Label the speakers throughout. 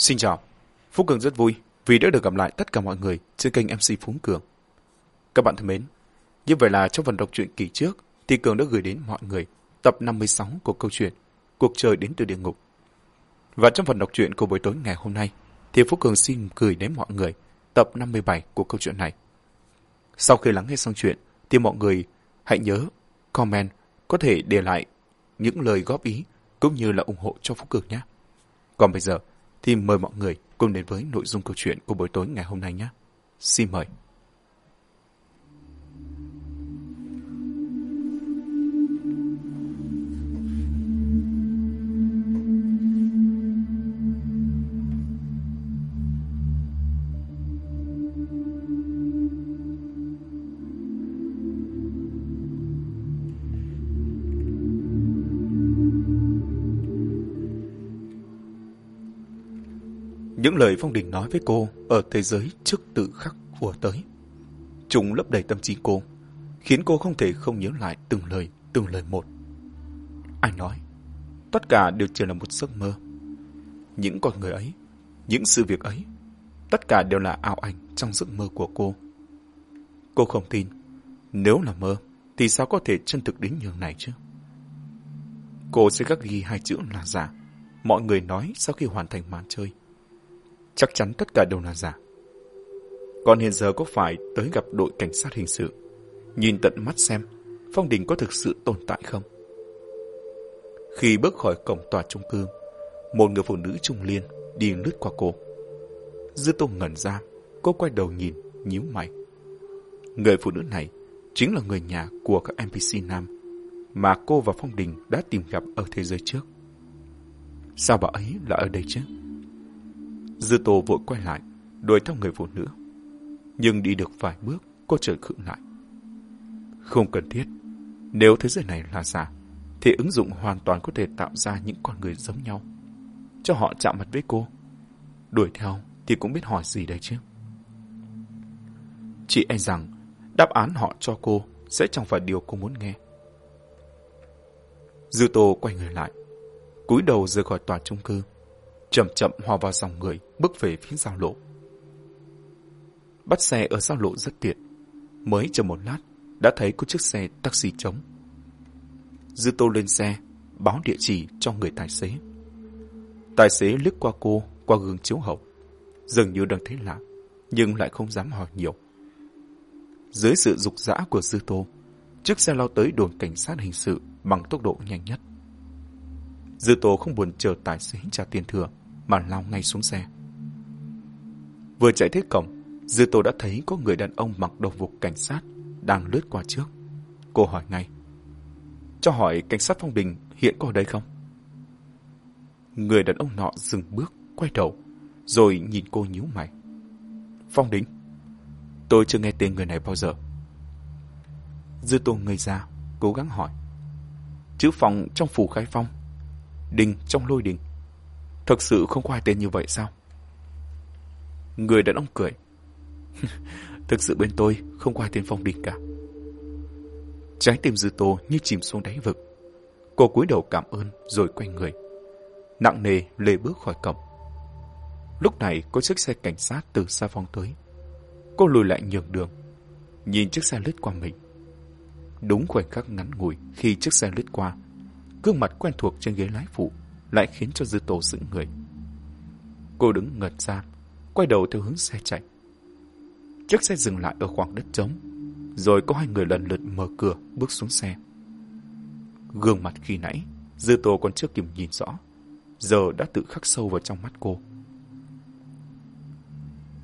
Speaker 1: Xin chào, Phú Cường rất vui vì đã được gặp lại tất cả mọi người trên kênh MC Phú Cường. Các bạn thân mến, như vậy là trong phần đọc truyện kỳ trước thì Cường đã gửi đến mọi người tập 56 của câu chuyện Cuộc trời đến từ địa ngục. Và trong phần đọc truyện của buổi tối ngày hôm nay thì Phú Cường xin gửi đến mọi người tập 57 của câu chuyện này. Sau khi lắng nghe xong chuyện thì mọi người hãy nhớ comment có thể để lại những lời góp ý cũng như là ủng hộ cho Phú Cường nhé. Còn bây giờ thì mời mọi người cùng đến với nội dung câu chuyện của buổi tối ngày hôm nay nhé. Xin mời. Những lời Phong Đình nói với cô ở thế giới trước tự khắc vừa tới. Chúng lấp đầy tâm trí cô, khiến cô không thể không nhớ lại từng lời, từng lời một. Anh nói, tất cả đều chỉ là một giấc mơ. Những con người ấy, những sự việc ấy, tất cả đều là ảo ảnh trong giấc mơ của cô. Cô không tin, nếu là mơ, thì sao có thể chân thực đến nhường này chứ? Cô sẽ khắc ghi hai chữ là giả. Mọi người nói sau khi hoàn thành màn chơi chắc chắn tất cả đều là giả. Còn hiện giờ có phải tới gặp đội cảnh sát hình sự, nhìn tận mắt xem Phong Đình có thực sự tồn tại không? Khi bước khỏi cổng tòa trung cư, một người phụ nữ trung liên đi lướt qua cô. Dư Tô ngẩn ra, cô quay đầu nhìn, nhíu mày. Người phụ nữ này chính là người nhà của các NPC nam mà cô và Phong Đình đã tìm gặp ở thế giới trước. Sao bà ấy lại ở đây chứ? Dư Tô vội quay lại, đuổi theo người phụ nữ. Nhưng đi được vài bước, cô trở khựng lại. Không cần thiết. Nếu thế giới này là giả, thì ứng dụng hoàn toàn có thể tạo ra những con người giống nhau. Cho họ chạm mặt với cô. Đuổi theo thì cũng biết hỏi gì đấy chứ. Chị e rằng đáp án họ cho cô sẽ chẳng phải điều cô muốn nghe. Dư Tô quay người lại, cúi đầu rời khỏi tòa trung cư chậm chậm hòa vào dòng người, bước về phía giao lộ. Bắt xe ở giao lộ rất tiện. Mới chờ một lát, đã thấy có chiếc xe taxi trống. Dư tô lên xe, báo địa chỉ cho người tài xế. Tài xế lướt qua cô, qua gương chiếu hậu. Dường như đang thấy lạ, nhưng lại không dám hỏi nhiều. Dưới sự dục dã của Dư Tô, chiếc xe lao tới đồn cảnh sát hình sự bằng tốc độ nhanh nhất. Dư Tô không buồn chờ tài xế trả tiền thừa, mà lao ngay xuống xe. Vừa chạy tới cổng, Dư Tô đã thấy có người đàn ông mặc đồng phục cảnh sát đang lướt qua trước. Cô hỏi ngay. Cho hỏi cảnh sát Phong Đình hiện có ở đây không? Người đàn ông nọ dừng bước, quay đầu, rồi nhìn cô nhíu mày. Phong Đình? Tôi chưa nghe tên người này bao giờ. Dư Tô ngây ra, cố gắng hỏi. Chữ phòng trong phủ khai phong, đình trong lôi đình. Thực sự không có ai tên như vậy sao? Người đàn ông cười. Thực sự bên tôi không có ai tên Phong Đình cả. Trái tim dư tô như chìm xuống đáy vực. Cô cúi đầu cảm ơn rồi quay người. Nặng nề lê bước khỏi cổng. Lúc này có chiếc xe cảnh sát từ xa phong tới. Cô lùi lại nhường đường. Nhìn chiếc xe lướt qua mình. Đúng khoảnh khắc ngắn ngủi khi chiếc xe lướt qua. Gương mặt quen thuộc trên ghế lái phụ lại khiến cho Dư Tô sững người. Cô đứng ngợt ra, quay đầu theo hướng xe chạy. Chiếc xe dừng lại ở khoảng đất trống, rồi có hai người lần lượt mở cửa bước xuống xe. Gương mặt khi nãy, Dư Tô còn chưa kịp nhìn rõ, giờ đã tự khắc sâu vào trong mắt cô.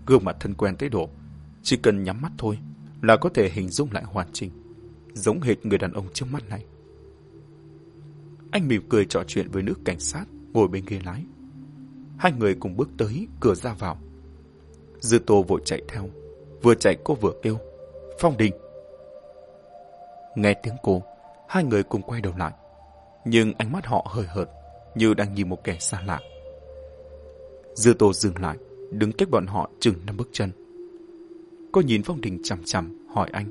Speaker 1: Gương mặt thân quen tới độ, chỉ cần nhắm mắt thôi là có thể hình dung lại hoàn chỉnh, giống hệt người đàn ông trước mắt này. Anh mỉm cười trò chuyện với nữ cảnh sát ngồi bên ghế lái. Hai người cùng bước tới cửa ra vào. Dư Tô vội chạy theo. Vừa chạy cô vừa kêu. Phong Đình. Nghe tiếng cô, hai người cùng quay đầu lại. Nhưng ánh mắt họ hơi hợt, như đang nhìn một kẻ xa lạ. Dư Tô dừng lại, đứng cách bọn họ chừng năm bước chân. Cô nhìn Phong Đình chằm chằm, hỏi anh.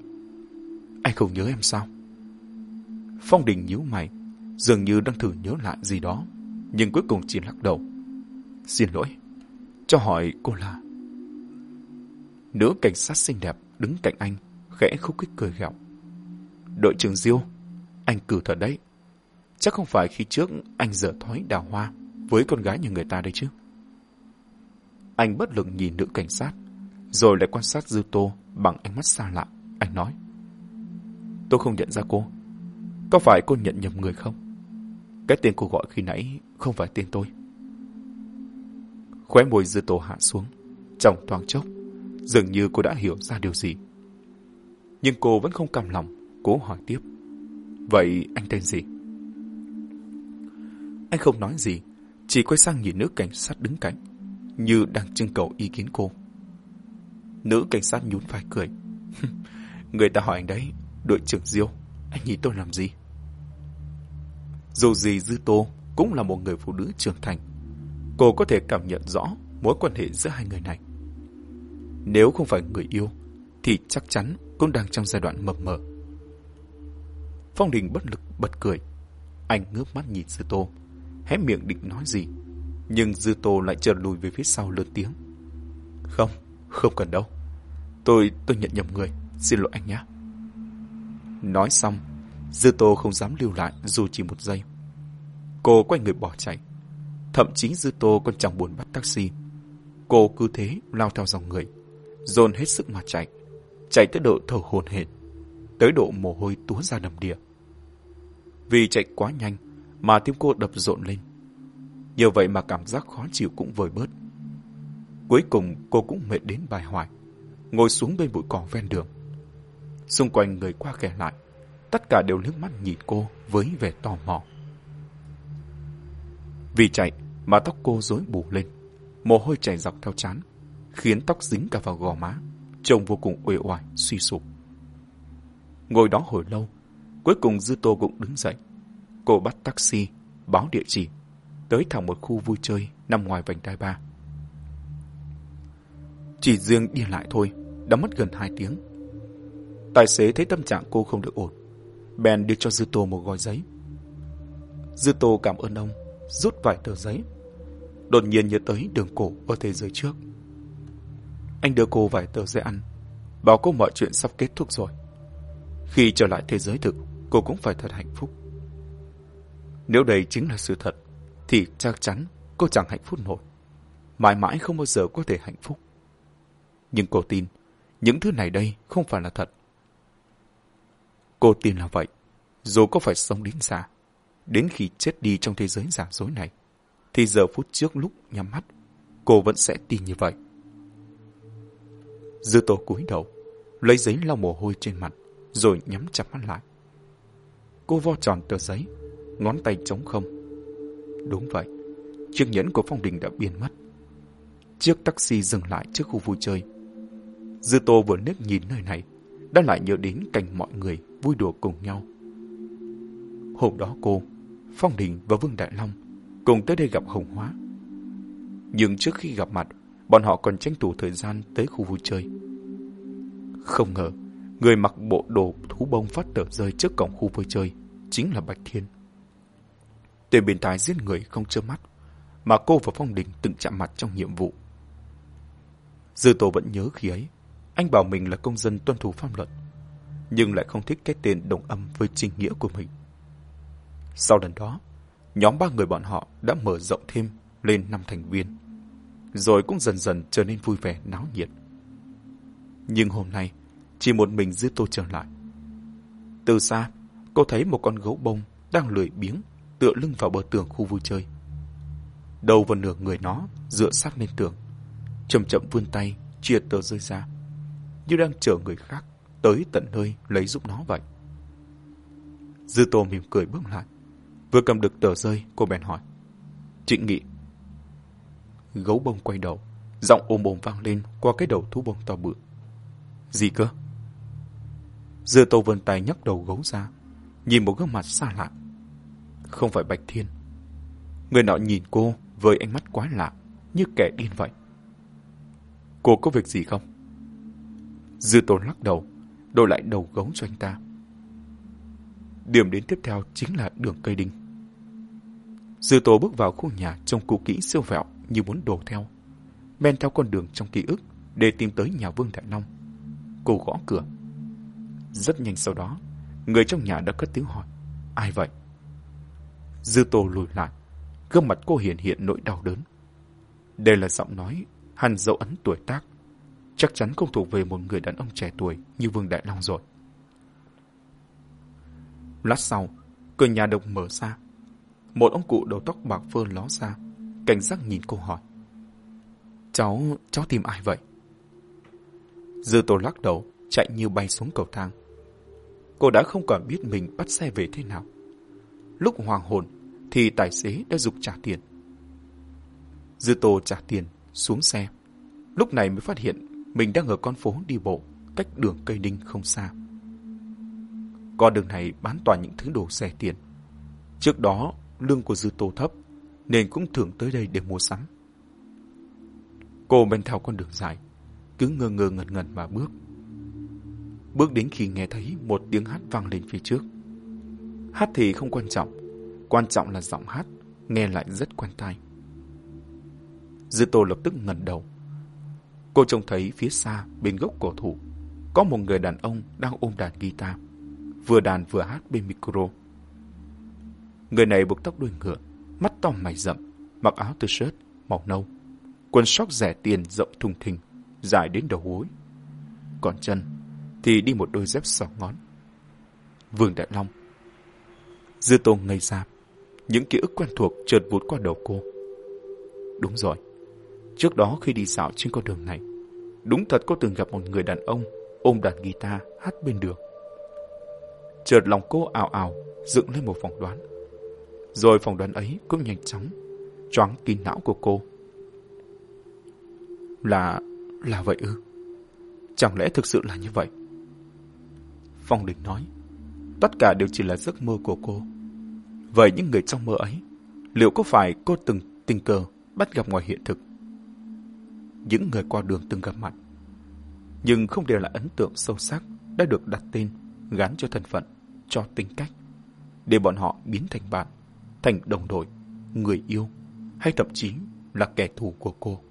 Speaker 1: Anh không nhớ em sao? Phong Đình nhíu mày, dường như đang thử nhớ lại gì đó, nhưng cuối cùng chỉ lắc đầu. Xin lỗi, cho hỏi cô là... Nữ cảnh sát xinh đẹp đứng cạnh anh, khẽ khúc khích cười gẹo. Đội trưởng Diêu, anh cử thật đấy. Chắc không phải khi trước anh dở thói đào hoa với con gái như người ta đấy chứ. Anh bất lực nhìn nữ cảnh sát, rồi lại quan sát Dư Tô bằng ánh mắt xa lạ. Anh nói, tôi không nhận ra cô. Có phải cô nhận nhầm người không? Cái tên cô gọi khi nãy không phải tên tôi. Khóe môi Dư tổ hạ xuống, trong thoáng chốc, dường như cô đã hiểu ra điều gì. Nhưng cô vẫn không cam lòng, cố hỏi tiếp. Vậy anh tên gì? Anh không nói gì, chỉ quay sang nhìn nữ cảnh sát đứng cạnh, như đang trưng cầu ý kiến cô. Nữ cảnh sát nhún vai cười. Người ta hỏi anh đấy, đội trưởng Diêu, anh nhìn tôi làm gì? Dù gì Dư Tô cũng là một người phụ nữ trưởng thành. Cô có thể cảm nhận rõ mối quan hệ giữa hai người này. Nếu không phải người yêu, thì chắc chắn cũng đang trong giai đoạn mập mờ. Phong Đình bất lực bật cười. Anh ngước mắt nhìn Dư Tô, hé miệng định nói gì. Nhưng Dư Tô lại chợt lùi về phía sau lớn tiếng. Không, không cần đâu. Tôi, tôi nhận nhầm người. Xin lỗi anh nhé. Nói xong, Dư Tô không dám lưu lại dù chỉ một giây. Cô quay người bỏ chạy. Thậm chí Dư Tô còn chẳng buồn bắt taxi. Cô cứ thế lao theo dòng người, dồn hết sức mà chạy. Chạy tới độ thở hồn hển, tới độ mồ hôi túa ra đầm đìa. Vì chạy quá nhanh mà tim cô đập rộn lên. Nhờ vậy mà cảm giác khó chịu cũng vơi bớt. Cuối cùng cô cũng mệt đến bài hoài, ngồi xuống bên bụi cỏ ven đường. Xung quanh người qua kẻ lại, tất cả đều nước mắt nhìn cô với vẻ tò mò. Vì chạy mà tóc cô rối bù lên, mồ hôi chảy dọc theo chán, khiến tóc dính cả vào gò má, trông vô cùng uể oải, suy sụp. Ngồi đó hồi lâu, cuối cùng Dư Tô cũng đứng dậy. Cô bắt taxi, báo địa chỉ, tới thẳng một khu vui chơi nằm ngoài vành đai ba. Chỉ riêng đi lại thôi, đã mất gần hai tiếng. Tài xế thấy tâm trạng cô không được ổn, bèn đưa cho Dư Tô một gói giấy. Dư Tô cảm ơn ông, rút vài tờ giấy. Đột nhiên nhớ tới đường cổ ở thế giới trước. Anh đưa cô vài tờ giấy ăn, bảo cô mọi chuyện sắp kết thúc rồi. Khi trở lại thế giới thực, cô cũng phải thật hạnh phúc. Nếu đây chính là sự thật, thì chắc chắn cô chẳng hạnh phúc nổi. Mãi mãi không bao giờ có thể hạnh phúc. Nhưng cô tin, những thứ này đây không phải là thật. Cô tin là vậy, dù có phải sống đến già, đến khi chết đi trong thế giới giả dối này, thì giờ phút trước lúc nhắm mắt, cô vẫn sẽ tin như vậy. Dư tô cúi đầu, lấy giấy lau mồ hôi trên mặt, rồi nhắm chặt mắt lại. Cô vo tròn tờ giấy, ngón tay trống không. Đúng vậy, chiếc nhẫn của Phong Đình đã biến mất. Chiếc taxi dừng lại trước khu vui chơi. Dư Tô vừa nước nhìn nơi này, đã lại nhớ đến cảnh mọi người vui đùa cùng nhau. Hôm đó cô, Phong Đình và Vương Đại Long cùng tới đây gặp Hồng Hóa. Nhưng trước khi gặp mặt, bọn họ còn tranh thủ thời gian tới khu vui chơi. Không ngờ, người mặc bộ đồ thú bông phát tờ rơi trước cổng khu vui chơi chính là Bạch Thiên. Tên biến thái giết người không chớp mắt, mà cô và Phong Đình từng chạm mặt trong nhiệm vụ. Dư Tô vẫn nhớ khi ấy, anh bảo mình là công dân tuân thủ pháp luật, nhưng lại không thích cái tên đồng âm với trinh nghĩa của mình. Sau lần đó, nhóm ba người bọn họ đã mở rộng thêm lên năm thành viên, rồi cũng dần dần trở nên vui vẻ náo nhiệt. Nhưng hôm nay, chỉ một mình Dư Tô trở lại. Từ xa, cô thấy một con gấu bông đang lười biếng tựa lưng vào bờ tường khu vui chơi. Đầu và nửa người nó dựa sát lên tường, chậm chậm vươn tay chia tờ rơi ra, như đang chờ người khác tới tận nơi lấy giúp nó vậy. Dư Tô mỉm cười bước lại, vừa cầm được tờ rơi, cô bèn hỏi: "Trịnh Nghị." Gấu bông quay đầu, giọng ôm ôm vang lên qua cái đầu thú bông to bự. "Gì cơ?" Dư Tô vươn tay nhấc đầu gấu ra, nhìn một gương mặt xa lạ không phải Bạch Thiên. Người nọ nhìn cô với ánh mắt quá lạ, như kẻ điên vậy. Cô có việc gì không? Dư Tô lắc đầu, đổi lại đầu gấu cho anh ta. Điểm đến tiếp theo chính là đường cây đinh. Dư tố bước vào khu nhà trông cũ kỹ siêu vẹo như muốn đổ theo. men theo con đường trong ký ức để tìm tới nhà Vương Đại Long. Cô gõ cửa. Rất nhanh sau đó, người trong nhà đã cất tiếng hỏi. Ai vậy? Dư Tô lùi lại, gương mặt cô hiện hiện nỗi đau đớn. Đây là giọng nói, hằn dấu ấn tuổi tác. Chắc chắn không thuộc về một người đàn ông trẻ tuổi như Vương Đại Long rồi. Lát sau, cửa nhà độc mở ra. Một ông cụ đầu tóc bạc phơ ló ra, cảnh giác nhìn cô hỏi. Cháu, cháu tìm ai vậy? Dư tô lắc đầu, chạy như bay xuống cầu thang. Cô đã không còn biết mình bắt xe về thế nào. Lúc hoàng hồn, thì tài xế đã dục trả tiền. Dư tô trả tiền, xuống xe. Lúc này mới phát hiện mình đang ở con phố đi bộ, cách đường cây đinh không xa. Con đường này bán toàn những thứ đồ rẻ tiền. Trước đó, lương của Dư Tô thấp, nên cũng thường tới đây để mua sắm. Cô men theo con đường dài, cứ ngơ ngơ ngẩn ngẩn mà bước. Bước đến khi nghe thấy một tiếng hát vang lên phía trước. Hát thì không quan trọng, quan trọng là giọng hát, nghe lại rất quen tai. Dư Tô lập tức ngẩn đầu. Cô trông thấy phía xa bên gốc cổ thụ có một người đàn ông đang ôm đàn guitar, vừa đàn vừa hát bên micro. Người này buộc tóc đuôi ngựa, mắt to mày rậm, mặc áo t shirt màu nâu, quần sóc rẻ tiền rộng thùng thình, dài đến đầu gối. Còn chân thì đi một đôi dép sỏ ngón. Vương Đại Long. Dư Tô ngây ra, những ký ức quen thuộc chợt vụt qua đầu cô. Đúng rồi, trước đó khi đi dạo trên con đường này, đúng thật cô từng gặp một người đàn ông ôm đàn guitar hát bên đường. Chợt lòng cô ảo ảo dựng lên một phỏng đoán. Rồi phỏng đoán ấy cũng nhanh chóng choáng kín não của cô. Là... là vậy ư? Chẳng lẽ thực sự là như vậy? Phong Đình nói, tất cả đều chỉ là giấc mơ của cô. Vậy những người trong mơ ấy, liệu có phải cô từng tình cờ bắt gặp ngoài hiện thực? Những người qua đường từng gặp mặt, nhưng không đều là ấn tượng sâu sắc đã được đặt tên, gắn cho thân phận, cho tính cách, để bọn họ biến thành bạn, thành đồng đội, người yêu, hay thậm chí là kẻ thù của cô.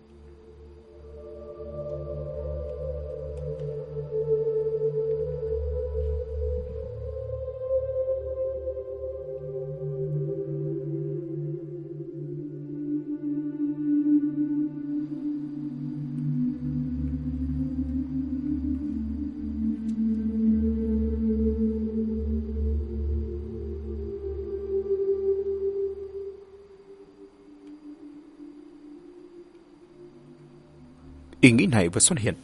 Speaker 1: Này vừa xuất hiện,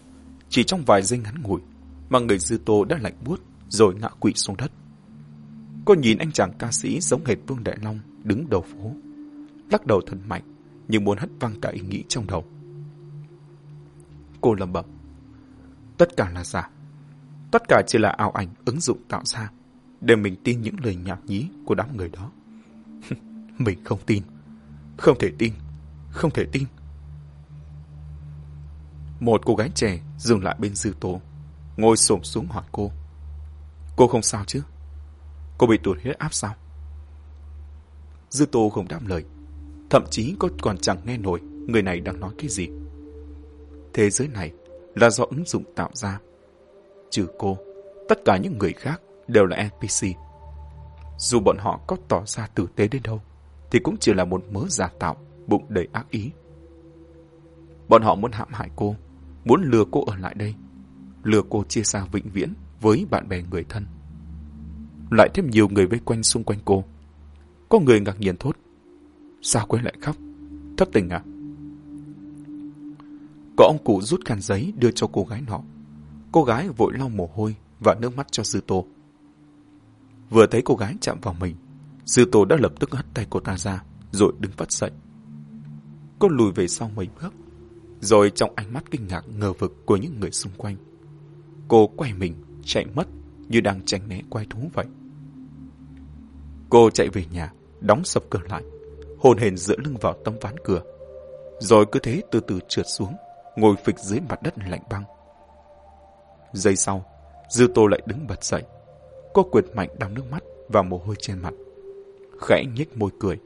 Speaker 1: chỉ trong vài giây ngắn ngủi, mà người dư tô đã lạnh buốt rồi ngã quỵ xuống đất. Cô nhìn anh chàng ca sĩ giống hệt Vương Đại Long đứng đầu phố, lắc đầu thật mạnh nhưng muốn hất văng cả ý nghĩ trong đầu. Cô lầm bẩm, tất cả là giả, tất cả chỉ là ảo ảnh ứng dụng tạo ra để mình tin những lời nhạc nhí của đám người đó. mình không tin, không thể tin, không thể tin. Một cô gái trẻ dừng lại bên dư tố, ngồi xổm xuống hỏi cô. Cô không sao chứ? Cô bị tụt huyết áp sao? Dư tô không đáp lời. Thậm chí cô còn chẳng nghe nổi người này đang nói cái gì. Thế giới này là do ứng dụng tạo ra. Trừ cô, tất cả những người khác đều là NPC. Dù bọn họ có tỏ ra tử tế đến đâu, thì cũng chỉ là một mớ giả tạo, bụng đầy ác ý. Bọn họ muốn hãm hại cô, muốn lừa cô ở lại đây, lừa cô chia xa vĩnh viễn với bạn bè người thân. Lại thêm nhiều người vây quanh xung quanh cô. Có người ngạc nhiên thốt. Sao quên lại khóc? Thất tình à? Có ông cụ rút khăn giấy đưa cho cô gái nọ. Cô gái vội lau mồ hôi và nước mắt cho Dư Tô. Vừa thấy cô gái chạm vào mình, Dư Tô đã lập tức hất tay cô ta ra, rồi đứng phát dậy. Cô lùi về sau mấy bước, rồi trong ánh mắt kinh ngạc ngờ vực của những người xung quanh. Cô quay mình, chạy mất như đang tránh né quay thú vậy. Cô chạy về nhà, đóng sập cửa lại, hồn hền dựa lưng vào tấm ván cửa. Rồi cứ thế từ từ trượt xuống, ngồi phịch dưới mặt đất lạnh băng. Giây sau, Dư Tô lại đứng bật dậy. Cô quyệt mạnh đong nước mắt và mồ hôi trên mặt. Khẽ nhếch môi cười.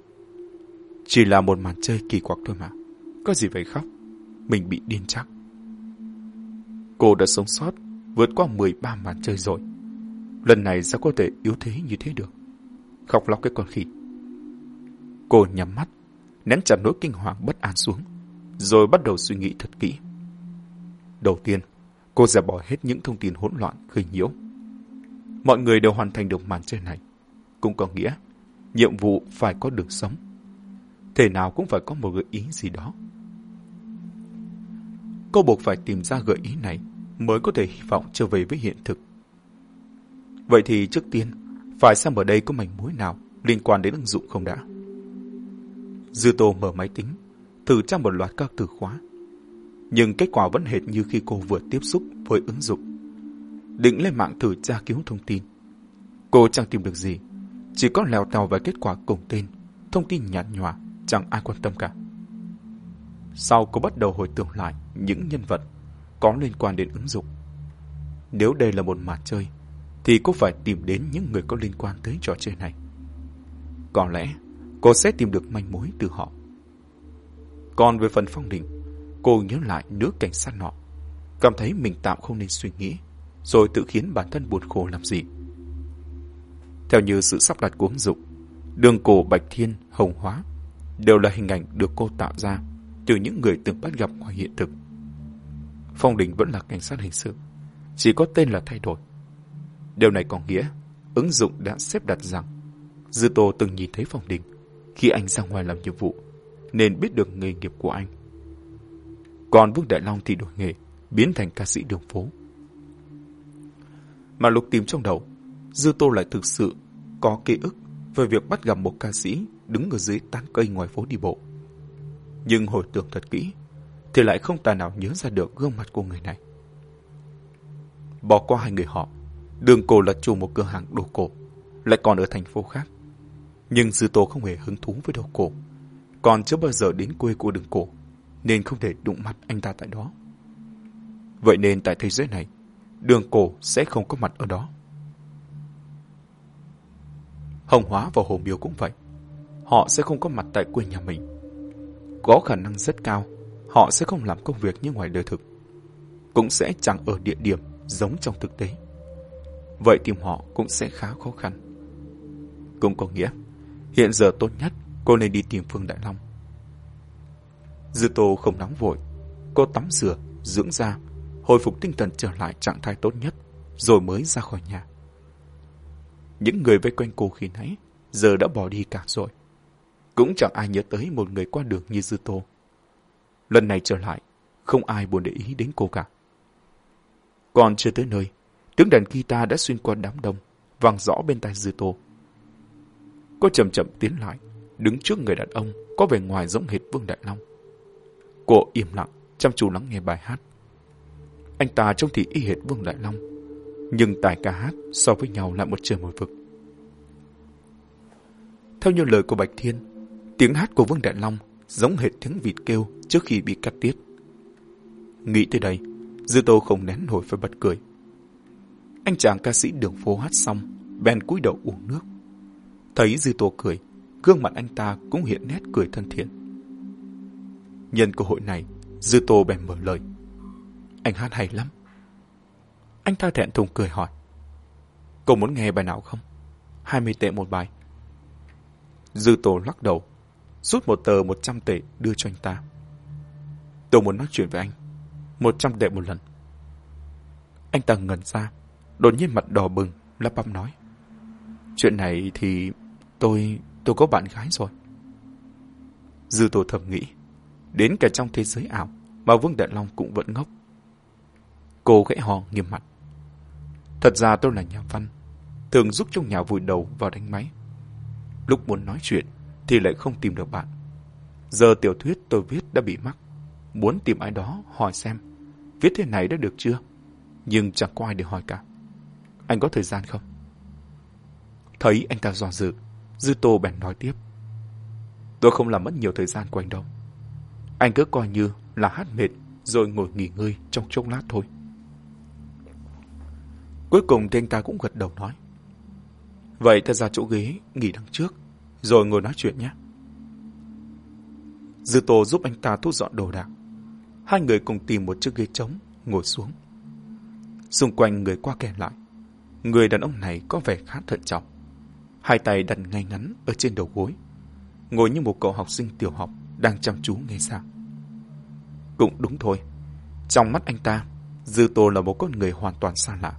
Speaker 1: Chỉ là một màn chơi kỳ quặc thôi mà. Có gì phải khóc? Mình bị điên chắc. Cô đã sống sót, vượt qua 13 màn chơi rồi. Lần này sao có thể yếu thế như thế được? Khóc lóc cái con khỉ. Cô nhắm mắt, nén chặt nỗi kinh hoàng bất an xuống, rồi bắt đầu suy nghĩ thật kỹ. Đầu tiên, cô dẹp bỏ hết những thông tin hỗn loạn khơi nhiễu. Mọi người đều hoàn thành được màn chơi này. Cũng có nghĩa, nhiệm vụ phải có đường sống. Thể nào cũng phải có một gợi ý gì đó. Cô buộc phải tìm ra gợi ý này mới có thể hy vọng trở về với hiện thực. Vậy thì trước tiên, phải xem ở đây có mảnh mối nào liên quan đến ứng dụng không đã. Dư Tô mở máy tính, thử tra một loạt các từ khóa. Nhưng kết quả vẫn hệt như khi cô vừa tiếp xúc với ứng dụng. Định lên mạng thử tra cứu thông tin. Cô chẳng tìm được gì, chỉ có lèo tèo về kết quả cùng tên, thông tin nhạt nhòa, chẳng ai quan tâm cả. Sau cô bắt đầu hồi tưởng lại những nhân vật có liên quan đến ứng dụng. Nếu đây là một mặt chơi, thì cô phải tìm đến những người có liên quan tới trò chơi này. Có lẽ cô sẽ tìm được manh mối từ họ. Còn về phần phong đình, cô nhớ lại nữ cảnh sát nọ, cảm thấy mình tạm không nên suy nghĩ, rồi tự khiến bản thân buồn khổ làm gì. Theo như sự sắp đặt của ứng dụng, đường cổ Bạch Thiên, Hồng Hóa đều là hình ảnh được cô tạo ra từ những người từng bắt gặp ngoài hiện thực. Phong Đình vẫn là cảnh sát hình sự, chỉ có tên là thay đổi. Điều này có nghĩa, ứng dụng đã xếp đặt rằng Dư Tô từng nhìn thấy Phong Đình khi anh ra ngoài làm nhiệm vụ, nên biết được nghề nghiệp của anh. Còn Vương Đại Long thì đổi nghề, biến thành ca sĩ đường phố. Mà lục tìm trong đầu, Dư Tô lại thực sự có ký ức về việc bắt gặp một ca sĩ đứng ở dưới tán cây ngoài phố đi bộ. Nhưng hồi tưởng thật kỹ, thì lại không tài nào nhớ ra được gương mặt của người này. Bỏ qua hai người họ, đường cổ là chủ một cửa hàng đồ cổ, lại còn ở thành phố khác. Nhưng Dư Tô không hề hứng thú với đồ cổ, còn chưa bao giờ đến quê của đường cổ, nên không thể đụng mặt anh ta tại đó. Vậy nên tại thế giới này, đường cổ sẽ không có mặt ở đó. Hồng Hóa và Hồ Miêu cũng vậy. Họ sẽ không có mặt tại quê nhà mình. Có khả năng rất cao, họ sẽ không làm công việc như ngoài đời thực. Cũng sẽ chẳng ở địa điểm giống trong thực tế. Vậy tìm họ cũng sẽ khá khó khăn. Cũng có nghĩa, hiện giờ tốt nhất cô nên đi tìm Phương Đại Long. Dư Tô không nóng vội. Cô tắm rửa, dưỡng da, hồi phục tinh thần trở lại trạng thái tốt nhất, rồi mới ra khỏi nhà. Những người vây quanh cô khi nãy giờ đã bỏ đi cả rồi. Cũng chẳng ai nhớ tới một người qua đường như Dư Tô. Lần này trở lại, không ai buồn để ý đến cô cả. Còn chưa tới nơi, tiếng đàn guitar đã xuyên qua đám đông, vang rõ bên tai Dư Tô. Cô chậm chậm tiến lại, đứng trước người đàn ông có vẻ ngoài giống hệt Vương Đại Long. Cô im lặng, chăm chú lắng nghe bài hát. Anh ta trông thì y hệt Vương Đại Long, nhưng tài ca hát so với nhau lại một trời một vực. Theo như lời của Bạch Thiên, tiếng hát của Vương Đại Long giống hệt tiếng vịt kêu trước khi bị cắt tiết. Nghĩ tới đây, Dư Tô không nén nổi phải bật cười. Anh chàng ca sĩ đường phố hát xong, bèn cúi đầu uống nước. Thấy Dư Tô cười, gương mặt anh ta cũng hiện nét cười thân thiện. Nhân cơ hội này, Dư Tô bèn mở lời. Anh hát hay lắm. Anh ta thẹn thùng cười hỏi. Cô muốn nghe bài nào không? 20 tệ một bài. Dư Tô lắc đầu, rút một tờ 100 tệ đưa cho anh ta. Tôi muốn nói chuyện với anh. 100 tệ một lần. Anh ta ngẩn ra, đột nhiên mặt đỏ bừng, lắp bắp nói. Chuyện này thì tôi, tôi có bạn gái rồi. Dư tổ thầm nghĩ, đến cả trong thế giới ảo mà Vương Đại Long cũng vẫn ngốc. Cô gãy hò nghiêm mặt. Thật ra tôi là nhà văn, thường giúp trong nhà vùi đầu vào đánh máy. Lúc muốn nói chuyện thì lại không tìm được bạn. Giờ tiểu thuyết tôi viết đã bị mắc. Muốn tìm ai đó hỏi xem viết thế này đã được chưa? Nhưng chẳng có ai để hỏi cả. Anh có thời gian không? Thấy anh ta dò dự, Dư Tô bèn nói tiếp. Tôi không làm mất nhiều thời gian của anh đâu. Anh cứ coi như là hát mệt rồi ngồi nghỉ ngơi trong chốc lát thôi. Cuối cùng thì anh ta cũng gật đầu nói. Vậy ta ra chỗ ghế, nghỉ đằng trước, rồi ngồi nói chuyện nhé. Dư Tô giúp anh ta thu dọn đồ đạc. Hai người cùng tìm một chiếc ghế trống, ngồi xuống. Xung quanh người qua kẻ lại. Người đàn ông này có vẻ khá thận trọng. Hai tay đặt ngay ngắn ở trên đầu gối. Ngồi như một cậu học sinh tiểu học đang chăm chú nghe giảng. Cũng đúng thôi. Trong mắt anh ta, Dư Tô là một con người hoàn toàn xa lạ.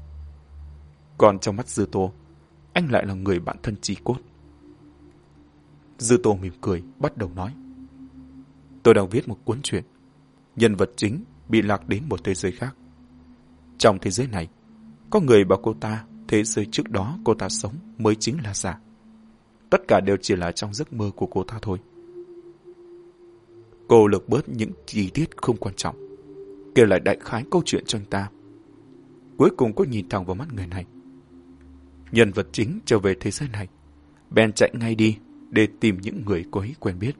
Speaker 1: Còn trong mắt Dư Tô, anh lại là người bạn thân trí cốt. Dư Tô mỉm cười, bắt đầu nói. Tôi đang viết một cuốn truyện. Nhân vật chính bị lạc đến một thế giới khác. Trong thế giới này, có người bảo cô ta thế giới trước đó cô ta sống mới chính là giả. Tất cả đều chỉ là trong giấc mơ của cô ta thôi. Cô lược bớt những chi tiết không quan trọng, kể lại đại khái câu chuyện cho anh ta. Cuối cùng cô nhìn thẳng vào mắt người này. Nhân vật chính trở về thế giới này, Ben chạy ngay đi để tìm những người cô ấy quen biết.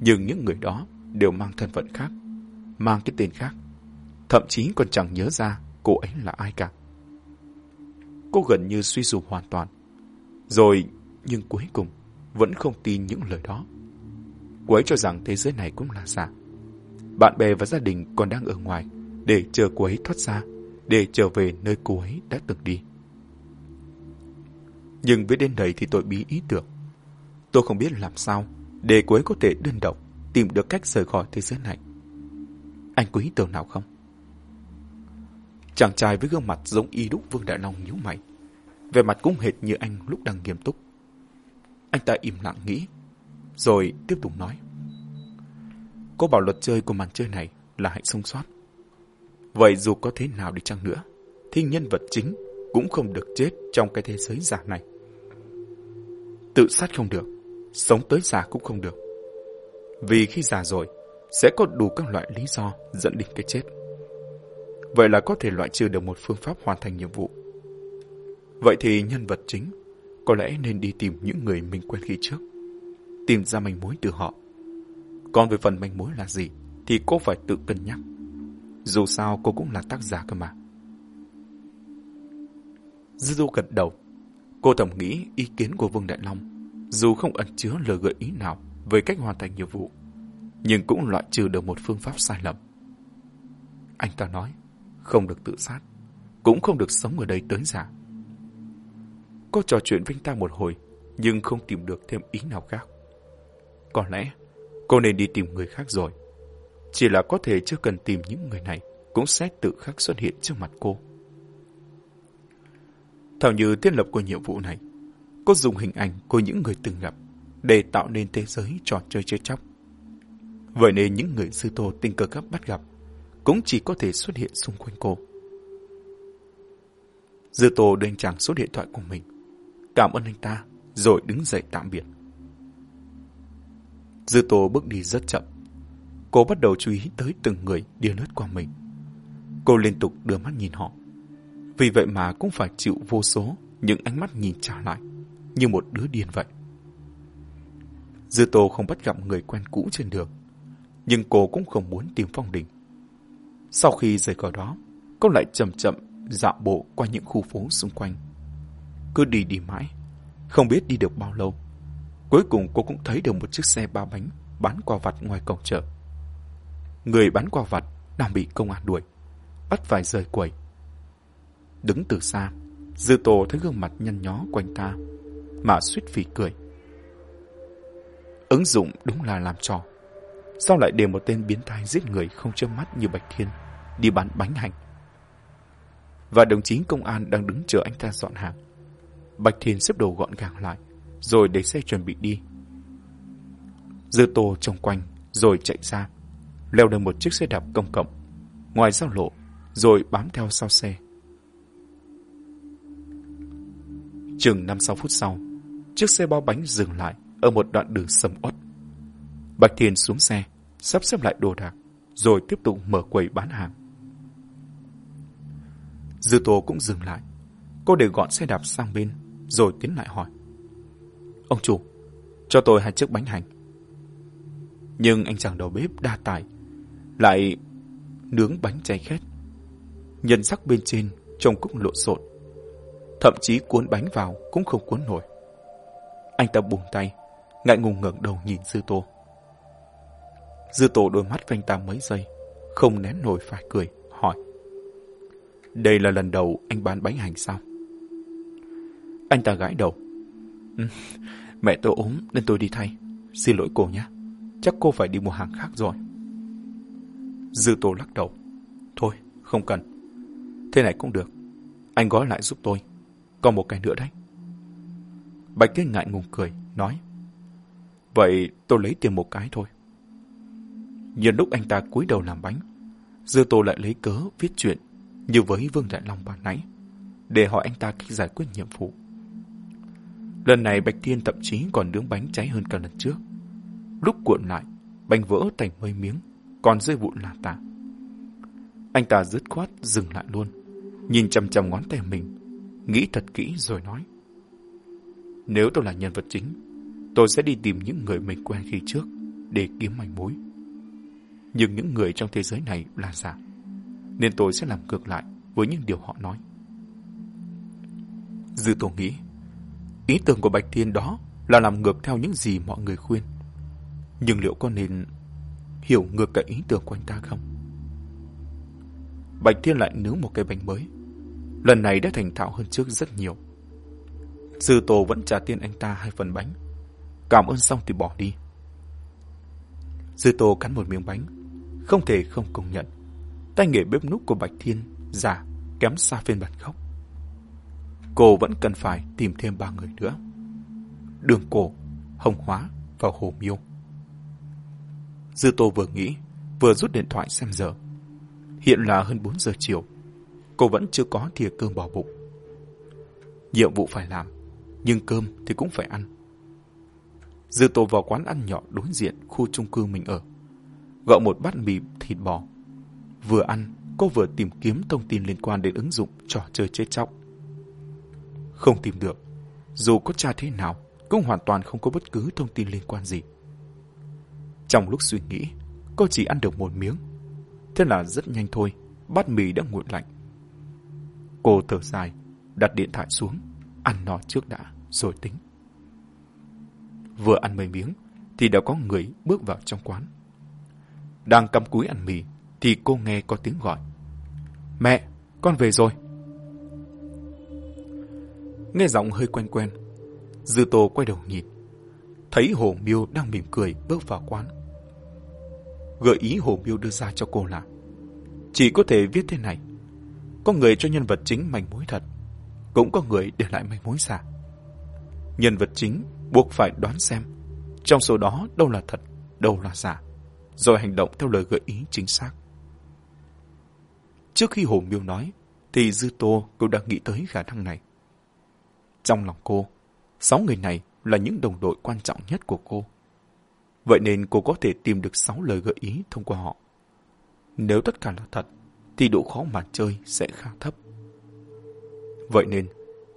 Speaker 1: Nhưng những người đó đều mang thân phận khác, mang cái tên khác. Thậm chí còn chẳng nhớ ra cô ấy là ai cả. Cô gần như suy sụp hoàn toàn. Rồi, nhưng cuối cùng, vẫn không tin những lời đó. Cô ấy cho rằng thế giới này cũng là giả. Bạn bè và gia đình còn đang ở ngoài để chờ cô ấy thoát ra, để trở về nơi cô ấy đã từng đi. Nhưng với đến đây thì tôi bí ý tưởng. Tôi không biết làm sao để cô ấy có thể đơn độc tìm được cách rời khỏi thế giới này. Anh có ý tưởng nào không? Chàng trai với gương mặt giống y đúc Vương Đại Long nhíu mày. Về mặt cũng hệt như anh lúc đang nghiêm túc. Anh ta im lặng nghĩ, rồi tiếp tục nói. Cô bảo luật chơi của màn chơi này là hãy sống sót. Vậy dù có thế nào đi chăng nữa, thì nhân vật chính cũng không được chết trong cái thế giới giả này. Tự sát không được, sống tới già cũng không được. Vì khi già rồi, sẽ có đủ các loại lý do dẫn đến cái chết. Vậy là có thể loại trừ được một phương pháp hoàn thành nhiệm vụ. Vậy thì nhân vật chính có lẽ nên đi tìm những người mình quen khi trước. Tìm ra manh mối từ họ. Còn về phần manh mối là gì thì cô phải tự cân nhắc. Dù sao cô cũng là tác giả cơ mà. Dư Du gật đầu. Cô thầm nghĩ ý kiến của Vương Đại Long dù không ẩn chứa lời gợi ý nào về cách hoàn thành nhiệm vụ, nhưng cũng loại trừ được một phương pháp sai lầm. Anh ta nói, không được tự sát, cũng không được sống ở đây tới già. Cô trò chuyện với anh ta một hồi, nhưng không tìm được thêm ý nào khác. Có lẽ, cô nên đi tìm người khác rồi. Chỉ là có thể chưa cần tìm những người này, cũng sẽ tự khắc xuất hiện trước mặt cô. Theo như thiết lập của nhiệm vụ này, cô dùng hình ảnh của những người từng gặp để tạo nên thế giới trò chơi chơi chóc. Vậy nên những người sư tô tình cờ gấp bắt gặp cũng chỉ có thể xuất hiện xung quanh cô. Dư Tô đưa anh chàng số điện thoại của mình. Cảm ơn anh ta, rồi đứng dậy tạm biệt. Dư Tô bước đi rất chậm. Cô bắt đầu chú ý tới từng người đi lướt qua mình. Cô liên tục đưa mắt nhìn họ. Vì vậy mà cũng phải chịu vô số những ánh mắt nhìn trả lại, như một đứa điên vậy. Dư Tô không bắt gặp người quen cũ trên đường, nhưng cô cũng không muốn tìm Phong Đình. Sau khi rời khỏi đó, cô lại chậm chậm dạo bộ qua những khu phố xung quanh. Cứ đi đi mãi, không biết đi được bao lâu. Cuối cùng cô cũng thấy được một chiếc xe ba bánh bán quà vặt ngoài cổng chợ. Người bán quà vặt đang bị công an đuổi, bắt phải rời quầy. Đứng từ xa, Dư Tô thấy gương mặt nhăn nhó quanh ta, mà suýt phì cười. Ứng dụng đúng là làm trò. Sao lại để một tên biến thái giết người không chớp mắt như Bạch Thiên đi bán bánh hành? Và đồng chí công an đang đứng chờ anh ta dọn hàng. Bạch Thiên xếp đồ gọn gàng lại, rồi để xe chuẩn bị đi. Dư tô trông quanh, rồi chạy ra, leo lên một chiếc xe đạp công cộng, ngoài giao lộ, rồi bám theo sau xe. Chừng 5-6 phút sau, chiếc xe bao bánh dừng lại ở một đoạn đường sầm uất. Bạch Thiên xuống xe, sắp xếp lại đồ đạc, rồi tiếp tục mở quầy bán hàng. Dư Tô cũng dừng lại. Cô để gọn xe đạp sang bên, rồi tiến lại hỏi. Ông chủ, cho tôi hai chiếc bánh hành. Nhưng anh chàng đầu bếp đa tài, lại nướng bánh cháy khét. Nhân sắc bên trên trông cũng lộn xộn. Thậm chí cuốn bánh vào cũng không cuốn nổi. Anh ta buông tay, ngại ngùng ngẩng đầu nhìn Dư Tô. Dư Tô đôi mắt với anh ta mấy giây, không nén nổi phải cười, hỏi. Đây là lần đầu anh bán bánh hành sao? Anh ta gãi đầu. Ừ, mẹ tôi ốm nên tôi đi thay. Xin lỗi cô nhé. Chắc cô phải đi mua hàng khác rồi. Dư Tô lắc đầu. Thôi, không cần. Thế này cũng được. Anh gói lại giúp tôi. Còn một cái nữa đấy. Bạch Thiên ngại ngùng cười, nói. Vậy tôi lấy tiền một cái thôi. Nhân lúc anh ta cúi đầu làm bánh, Dư Tô lại lấy cớ viết chuyện như với Vương Đại Long ban nãy, để hỏi anh ta cách giải quyết nhiệm vụ. Lần này Bạch Thiên thậm chí còn nướng bánh cháy hơn cả lần trước. Lúc cuộn lại, bánh vỡ thành mấy miếng, còn rơi vụn là tả. Anh ta dứt khoát dừng lại luôn, nhìn chăm chăm ngón tay mình, nghĩ thật kỹ rồi nói. Nếu tôi là nhân vật chính, tôi sẽ đi tìm những người mình quen khi trước để kiếm manh mối. Nhưng những người trong thế giới này là giả, nên tôi sẽ làm ngược lại với những điều họ nói. Dư tổ nghĩ, ý tưởng của Bạch Thiên đó là làm ngược theo những gì mọi người khuyên. Nhưng liệu có nên hiểu ngược cả ý tưởng của anh ta không? Bạch Thiên lại nướng một cái bánh mới. Lần này đã thành thạo hơn trước rất nhiều. Sư Tô vẫn trả tiền anh ta hai phần bánh. Cảm ơn xong thì bỏ đi. Sư Tô cắn một miếng bánh. Không thể không công nhận. Tay nghề bếp núc của Bạch Thiên giả kém xa phiên bản gốc. Cô vẫn cần phải tìm thêm ba người nữa. Đường cổ, Hồng Hóa và Hồ Miêu. Dư Tô vừa nghĩ, vừa rút điện thoại xem giờ. Hiện là hơn 4 giờ chiều. Cô vẫn chưa có thìa cơm bỏ bụng. Nhiệm vụ phải làm, nhưng cơm thì cũng phải ăn. Dư Tô vào quán ăn nhỏ đối diện khu chung cư mình ở. Gọi một bát mì thịt bò. Vừa ăn, cô vừa tìm kiếm thông tin liên quan đến ứng dụng trò chơi chết chóc. Không tìm được. Dù có tra thế nào, cũng hoàn toàn không có bất cứ thông tin liên quan gì. Trong lúc suy nghĩ, cô chỉ ăn được một miếng. Thế là rất nhanh thôi, bát mì đã nguội lạnh. Cô thở dài, đặt điện thoại xuống, ăn no trước đã, rồi tính. Vừa ăn mấy miếng, thì đã có người bước vào trong quán. Đang cắm cúi ăn mì, thì cô nghe có tiếng gọi. Mẹ, con về rồi. Nghe giọng hơi quen quen, Dư Tô quay đầu nhìn. Thấy Hồ Miêu đang mỉm cười bước vào quán. Gợi ý Hồ Miêu đưa ra cho cô là Chỉ có thể viết thế này. Có người cho nhân vật chính manh mối thật, cũng có người để lại manh mối giả. Nhân vật chính buộc phải đoán xem trong số đó đâu là thật, đâu là giả, rồi hành động theo lời gợi ý chính xác. Trước khi Hồ Miêu nói, thì Dư Tô cũng đã nghĩ tới khả năng này. Trong lòng cô, sáu người này là những đồng đội quan trọng nhất của cô. Vậy nên cô có thể tìm được sáu lời gợi ý thông qua họ. Nếu tất cả là thật, thì độ khó mà chơi sẽ khá thấp. Vậy nên,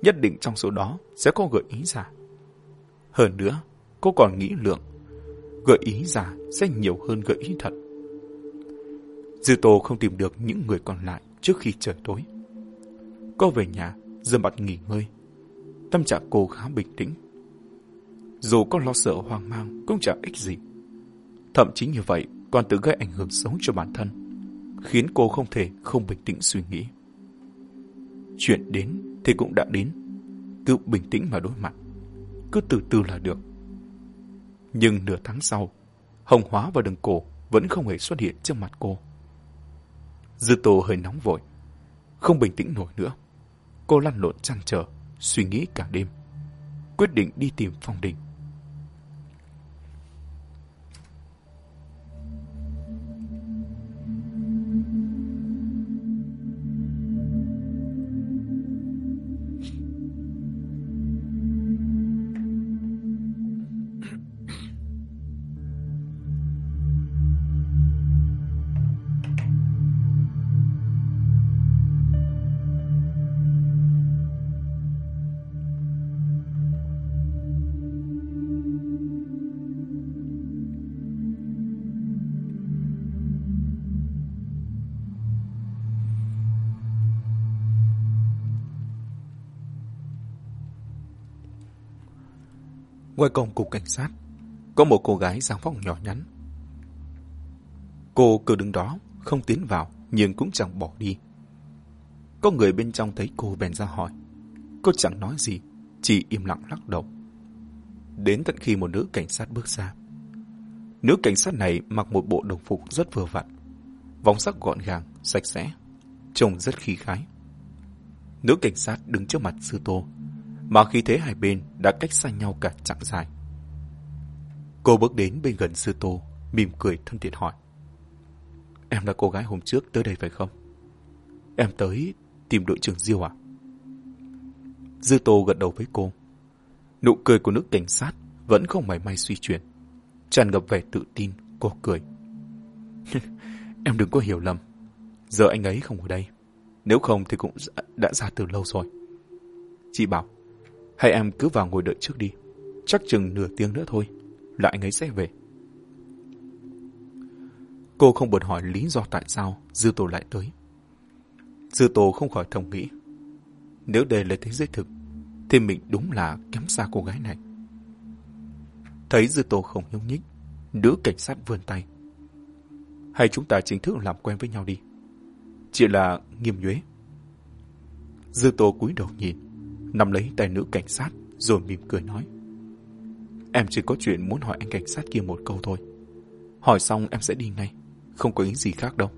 Speaker 1: nhất định trong số đó sẽ có gợi ý giả. Hơn nữa, cô còn nghĩ lượng, gợi ý giả sẽ nhiều hơn gợi ý thật. Dư Tô không tìm được những người còn lại trước khi trời tối. Cô về nhà, dơ mặt nghỉ ngơi. Tâm trạng cô khá bình tĩnh. Dù có lo sợ hoang mang cũng chẳng ích gì. Thậm chí như vậy còn tự gây ảnh hưởng xấu cho bản thân, khiến cô không thể không bình tĩnh suy nghĩ. Chuyện đến thì cũng đã đến, cứ bình tĩnh mà đối mặt, cứ từ từ là được. Nhưng nửa tháng sau, Hồng Hóa và Đường Cổ vẫn không hề xuất hiện trước mặt cô. Dư Tô hơi nóng vội, không bình tĩnh nổi nữa. Cô lăn lộn chăn trở, suy nghĩ cả đêm. Quyết định đi tìm Phong Đình. Ngoài cổng cục cảnh sát, có một cô gái dáng vóc nhỏ nhắn. Cô cứ đứng đó, không tiến vào nhưng cũng chẳng bỏ đi. Có người bên trong thấy cô bèn ra hỏi. Cô chẳng nói gì, chỉ im lặng lắc đầu. Đến tận khi một nữ cảnh sát bước ra. Nữ cảnh sát này mặc một bộ đồng phục rất vừa vặn. Vòng sắc gọn gàng, sạch sẽ, trông rất khí khái. Nữ cảnh sát đứng trước mặt sư tô, mà khi thế hai bên đã cách xa nhau cả chặng dài. Cô bước đến bên gần sư tô, mỉm cười thân thiện hỏi. Em là cô gái hôm trước tới đây phải không? Em tới tìm đội trưởng Diêu à? Dư Tô gật đầu với cô. Nụ cười của nữ cảnh sát vẫn không mảy may suy chuyển. Tràn ngập vẻ tự tin, cô cười. em đừng có hiểu lầm. Giờ anh ấy không ở đây. Nếu không thì cũng đã ra từ lâu rồi. Chị bảo, hay em cứ vào ngồi đợi trước đi. Chắc chừng nửa tiếng nữa thôi, là anh ấy sẽ về. Cô không buồn hỏi lý do tại sao Dư Tô lại tới. Dư Tô không khỏi thầm nghĩ. Nếu đây là thế giới thực, thì mình đúng là kém xa cô gái này. Thấy Dư Tô không nhúc nhích, nữ cảnh sát vươn tay. Hay chúng ta chính thức làm quen với nhau đi. Chỉ là nghiêm nhuế. Dư Tô cúi đầu nhìn, nắm lấy tay nữ cảnh sát rồi mỉm cười nói. Em chỉ có chuyện muốn hỏi anh cảnh sát kia một câu thôi. Hỏi xong em sẽ đi ngay, không có ý gì khác đâu.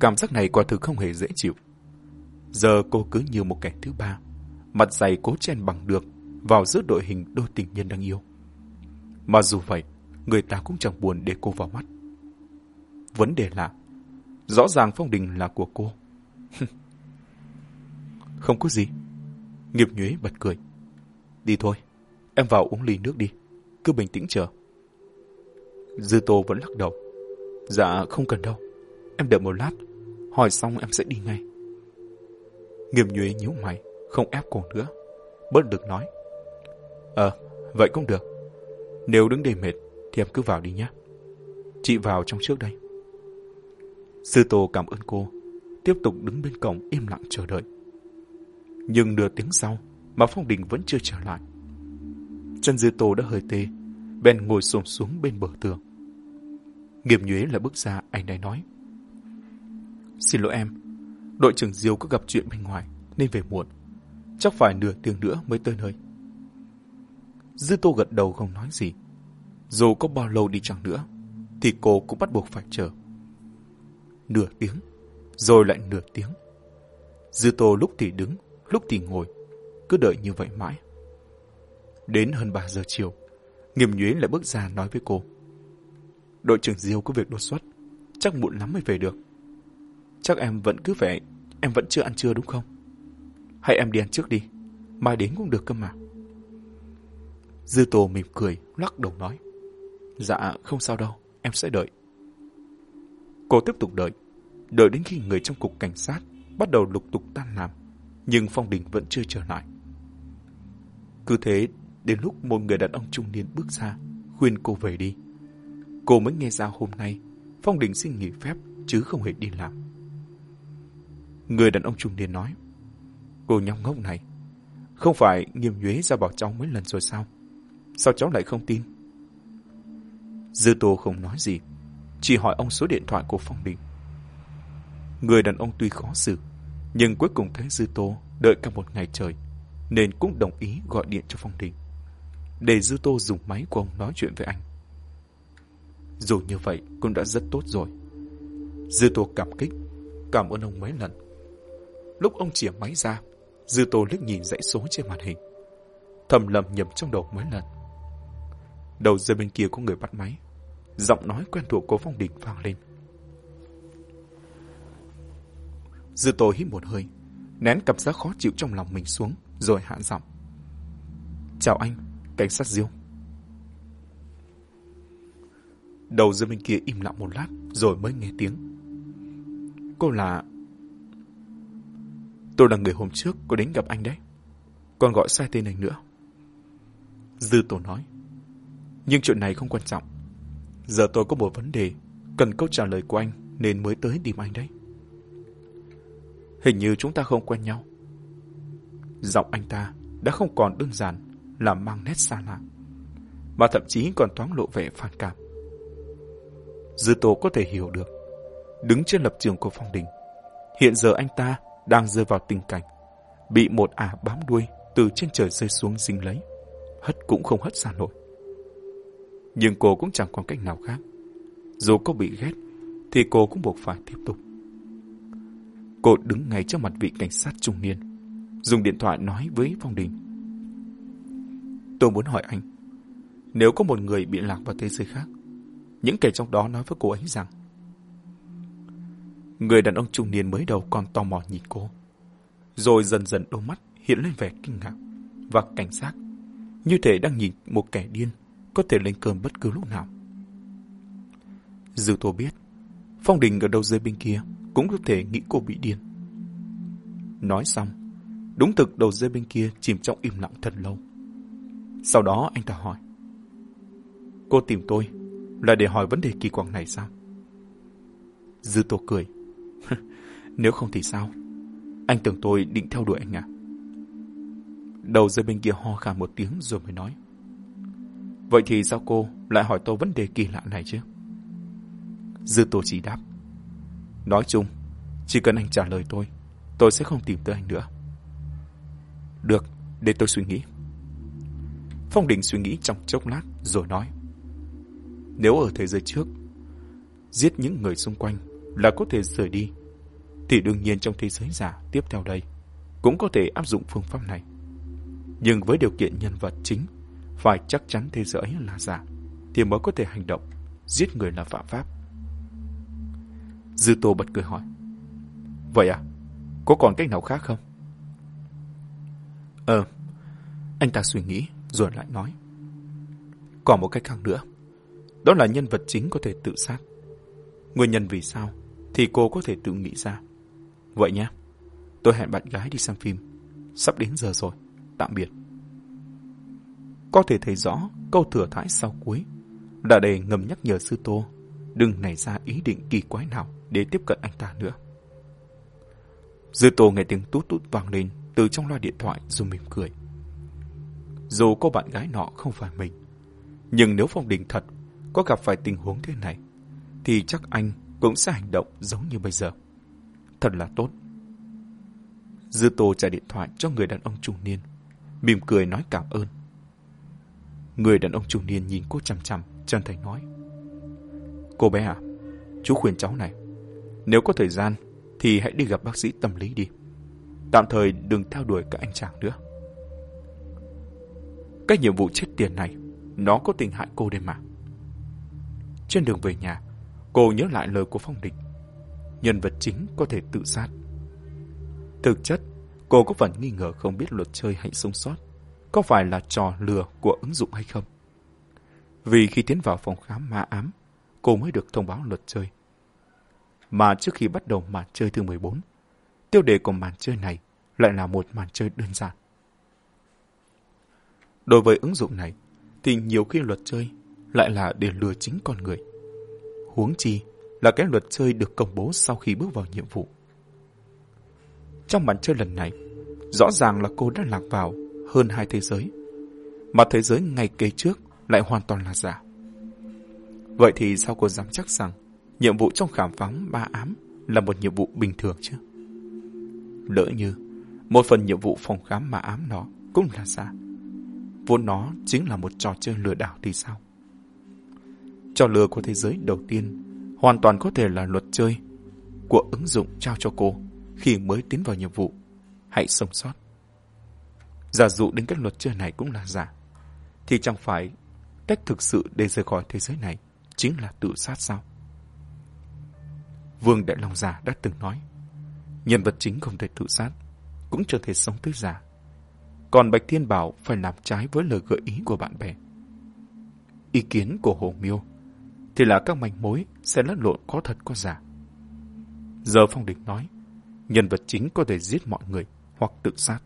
Speaker 1: Cảm giác này quả thực không hề dễ chịu. Giờ cô cứ như một kẻ thứ ba, mặt dày cố chen bằng được vào giữa đội hình đôi tình nhân đang yêu. Mà dù vậy, người ta cũng chẳng buồn để cô vào mắt. Vấn đề là, rõ ràng Phong Đình là của cô. không có gì. Nghiệp nhuế bật cười. Đi thôi, em vào uống ly nước đi, cứ bình tĩnh chờ. Dư Tô vẫn lắc đầu. Dạ không cần đâu, em đợi một lát, hỏi xong em sẽ đi ngay. nghiệp nhuế nhíu mày, không ép cô nữa. Bớt được nói. Ờ, vậy cũng được. Nếu đứng đây mệt, thì em cứ vào đi nhé. Chị vào trong trước đây. Sư Tô cảm ơn cô, tiếp tục đứng bên cổng im lặng chờ đợi. Nhưng nửa tiếng sau, mà Phong Đình vẫn chưa trở lại. Chân Dư Tô đã hơi tê, bèn ngồi xổm xuống bên bờ tường. Nghiệp nhuế là bước ra, anh ấy nói. Xin lỗi em, đội trưởng Diêu có gặp chuyện bên ngoài nên về muộn. Chắc phải nửa tiếng nữa mới tới nơi. Dư Tô gật đầu không nói gì. Dù có bao lâu đi chăng nữa, thì cô cũng bắt buộc phải chờ. Nửa tiếng, rồi lại nửa tiếng. Dư Tô lúc thì đứng, lúc thì ngồi, cứ đợi như vậy mãi. Đến hơn 3 giờ chiều, Nghiêm Nhuế lại bước ra nói với cô. Đội trưởng Diêu có việc đột xuất, chắc muộn lắm mới về được. Chắc em vẫn cứ phải, em vẫn chưa ăn trưa đúng không? Hay em đi ăn trước đi, mai đến cũng được cơ mà. Dư Tô mỉm cười, lắc đầu nói. Dạ, không sao đâu, em sẽ đợi. Cô tiếp tục đợi, đợi đến khi người trong cục cảnh sát bắt đầu lục tục tan làm, nhưng Phong Đình vẫn chưa trở lại. Cứ thế, đến lúc một người đàn ông trung niên bước ra, khuyên cô về đi. Cô mới nghe ra hôm nay, Phong Đình xin nghỉ phép chứ không hề đi làm. Người đàn ông trung niên nói, cô nhóc ngốc này, không phải nghiêm nhuế ra bảo cháu mấy lần rồi sao? Sao cháu lại không tin? Dư Tô không nói gì, chỉ hỏi ông số điện thoại của Phong Đình. Người đàn ông tuy khó xử, nhưng cuối cùng thấy Dư Tô đợi cả một ngày trời, nên cũng đồng ý gọi điện cho Phong Đình. Để Dư Tô dùng máy của ông nói chuyện với anh. Dù như vậy cũng đã rất tốt rồi. Dư Tô cảm kích, cảm ơn ông mấy lần. Lúc ông chìa máy ra, Dư Tô liếc nhìn dãy số trên màn hình. Thầm lầm nhầm trong đầu mấy lần. Đầu dây bên kia có người bắt máy. Giọng nói quen thuộc của Phong Đình vang lên. Dư Tô hít một hơi, nén cảm giác khó chịu trong lòng mình xuống, rồi hạ giọng. Chào anh, cảnh sát Diêu. Đầu dư bên kia im lặng một lát, rồi mới nghe tiếng. Cô là... Tôi là người hôm trước có đến gặp anh đấy. Còn gọi sai tên anh nữa. Dư tổ nói. Nhưng chuyện này không quan trọng. Giờ tôi có một vấn đề, cần câu trả lời của anh nên mới tới tìm anh đấy. Hình như chúng ta không quen nhau. Giọng anh ta đã không còn đơn giản là mang nét xa lạ, mà thậm chí còn thoáng lộ vẻ phản cảm. Dư Tô có thể hiểu được đứng trên lập trường của Phong Đình. Hiện giờ anh ta đang rơi vào tình cảnh bị một ả bám đuôi từ trên trời rơi xuống dính lấy, hất cũng không hất ra nổi. Nhưng cô cũng chẳng còn cách nào khác. Dù cô bị ghét, thì cô cũng buộc phải tiếp tục. Cô đứng ngay trước mặt vị cảnh sát trung niên, dùng điện thoại nói với Phong Đình. Tôi muốn hỏi anh, nếu có một người bị lạc vào thế giới khác, những kẻ trong đó nói với cô ấy rằng Người đàn ông trung niên mới đầu còn tò mò nhìn cô. Rồi dần dần đôi mắt hiện lên vẻ kinh ngạc và cảnh giác, như thể đang nhìn một kẻ điên có thể lên cơn bất cứ lúc nào. Dư Tô biết, Phong Đình ở đâu dưới bên kia cũng có thể nghĩ cô bị điên. Nói xong, đúng thực đầu dây bên kia chìm trong im lặng thật lâu. Sau đó anh ta hỏi. Cô tìm tôi là để hỏi vấn đề kỳ quặc này sao? Dư Tô cười. Nếu không thì sao? Anh tưởng tôi định theo đuổi anh à? Đầu dây bên kia ho khả một tiếng rồi mới nói. Vậy thì sao cô lại hỏi tôi vấn đề kỳ lạ này chứ? Dư Tô chỉ đáp. Nói chung, chỉ cần anh trả lời tôi, tôi sẽ không tìm tới anh nữa. Được, để tôi suy nghĩ. Phong Đình suy nghĩ trong chốc lát rồi nói. Nếu ở thế giới trước, giết những người xung quanh là có thể rời đi, thì đương nhiên trong thế giới giả tiếp theo đây cũng có thể áp dụng phương pháp này. Nhưng với điều kiện nhân vật chính phải chắc chắn thế giới là giả, thì mới có thể hành động, giết người là phạm pháp. Dư Tô bật cười hỏi. Vậy à? Có còn cách nào khác không? Ờ, anh ta suy nghĩ rồi lại nói. Còn một cách khác nữa, đó là nhân vật chính có thể tự sát. Nguyên nhân vì sao thì cô có thể tự nghĩ ra. Vậy nhé, tôi hẹn bạn gái đi xem phim. Sắp đến giờ rồi, tạm biệt. Có thể thấy rõ câu thừa thãi sau cuối đã để ngầm nhắc nhở sư tô đừng nảy ra ý định kỳ quái nào để tiếp cận anh ta nữa. Dư tô nghe tiếng tút tút vang lên từ trong loa điện thoại rồi mỉm cười. Dù cô bạn gái nọ không phải mình, nhưng nếu Phong Đình thật có gặp phải tình huống thế này, thì chắc anh cũng sẽ hành động giống như bây giờ. Thật là tốt. Dư Tô trả điện thoại cho người đàn ông trung niên, mỉm cười nói cảm ơn. Người đàn ông trung niên nhìn cô chằm chằm, chân thành nói. Cô bé à, chú khuyên cháu này, nếu có thời gian thì hãy đi gặp bác sĩ tâm lý đi. Tạm thời đừng theo đuổi các anh chàng nữa. Cái nhiệm vụ chết tiền này, nó có tình hại cô đây mà. Trên đường về nhà, cô nhớ lại lời của Phong Địch. Nhân vật chính có thể tự sát. Thực chất, cô có phần nghi ngờ không biết luật chơi hãy sống sót có phải là trò lừa của ứng dụng hay không. Vì khi tiến vào phòng khám ma ám, cô mới được thông báo luật chơi. Mà trước khi bắt đầu màn chơi thứ 14, tiêu đề của màn chơi này lại là một màn chơi đơn giản. Đối với ứng dụng này, thì nhiều khi luật chơi lại là để lừa chính con người. Huống chi là cái luật chơi được công bố sau khi bước vào nhiệm vụ. Trong màn chơi lần này, rõ ràng là cô đã lạc vào hơn hai thế giới, mà thế giới ngày kế trước lại hoàn toàn là giả. Vậy thì sao cô dám chắc rằng nhiệm vụ trong khám phá ba ám là một nhiệm vụ bình thường chứ? Lỡ như một phần nhiệm vụ phòng khám ma ám nó cũng là giả. Vốn nó chính là một trò chơi lừa đảo thì sao? Trò lừa của thế giới đầu tiên hoàn toàn có thể là luật chơi của ứng dụng trao cho cô khi mới tiến vào nhiệm vụ. Hãy sống sót. Giả dụ đến các luật chơi này cũng là giả, thì chẳng phải cách thực sự để rời khỏi thế giới này chính là tự sát sao? Vương Đại Long Giả đã từng nói, nhân vật chính không thể tự sát, cũng chẳng thể sống tới giả. Còn Bạch Thiên Bảo phải làm trái với lời gợi ý của bạn bè. Ý kiến của Hồ Miêu thì là các manh mối sẽ lẫn lộn có thật có giả. Giờ Phong Địch nói, nhân vật chính có thể giết mọi người hoặc tự sát.